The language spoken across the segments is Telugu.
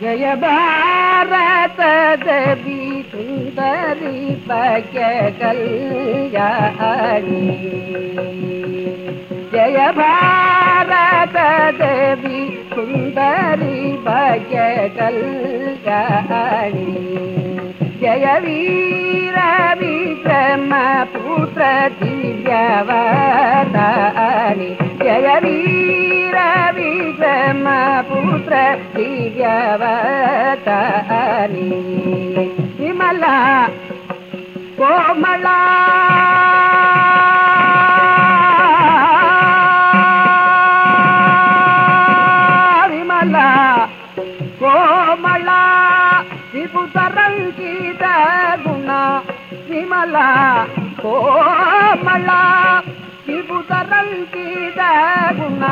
జయ భారత దేవి సుందరి భాగ్య కళ్యాణి జయ భారత దేవి సుందరి భాగ్య కళ్యాణి జయ వీర విక్రమ పుత్ర దివ్యవతాని జయ వీర విక్రమ పుత్ర దివ్యవతాని విమల కోమళా విమల కోమళ విపుతరంకిత గుణ విమల కోమళ విపుతరంకిత గుణ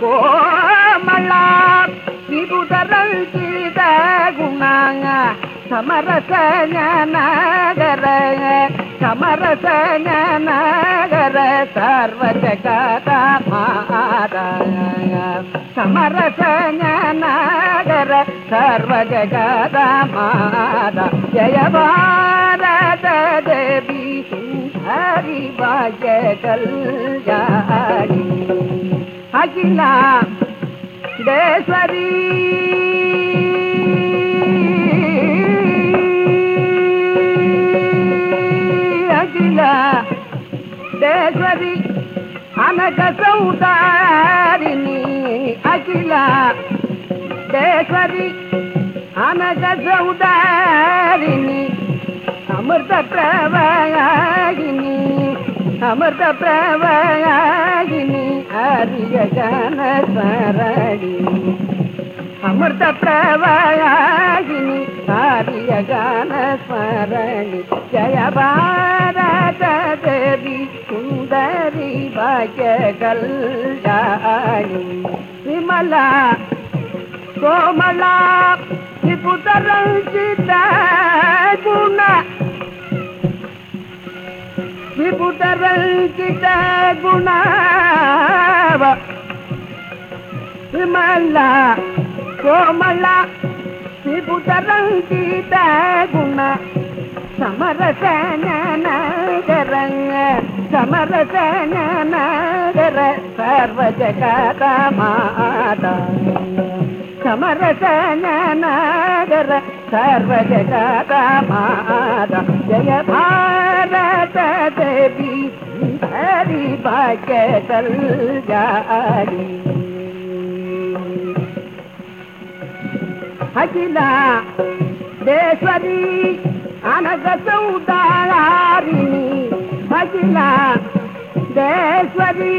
கோமலா விபுதரல் கீத குணாங்க சமரச நகர சமரச நகர சர்வஜகத மாதா சமரச நகர சர்வஜகத மாதா ஜயபாரத தேவி ஹரிவாய கல்யா అఖిల దేశ్వరీ అఖిల దేశ్వరి అనక సౌదారిని అఖిల దేశ్వరి అనక సౌదారిని అమృత ప్రవాగిని అమృత ప్రవాగిని ఆర్య జన స్మరణి అమృత ప్రవాగిని ఆర్య గాన స్మరణి జయ భారత దేవి సుందరి భాగ్య కళ్యాణి. విమల కోమల విపుతరంచిత గుణ கிட்ட குணாவ. மல்லா கோமல்லா திபுதரங்கிட்ட குண. சமரசனரங்க சமரசனர சர்வஜகாத மாதா समरसनगर सर्वजगत माता जय भारत देवी జగత మాత హరి భాగ్య కళ్యాణి అఖిల దేశరి అనగ సౌదారిని అఖిల దేశరి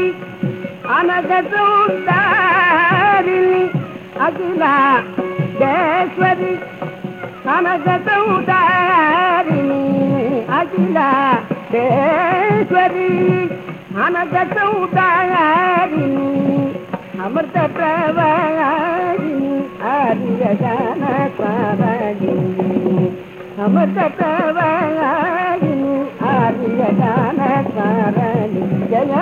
అనగ సౌదారిని అఖిల దేశరి అనగ సౌదారిని అఖిల దే ఈశ్వరి అనగ సౌదారిని అమృత ప్రవాహిని ఆర్య జన అమృత ప్రవాహిని ఆర్య జన స్మరణి జయ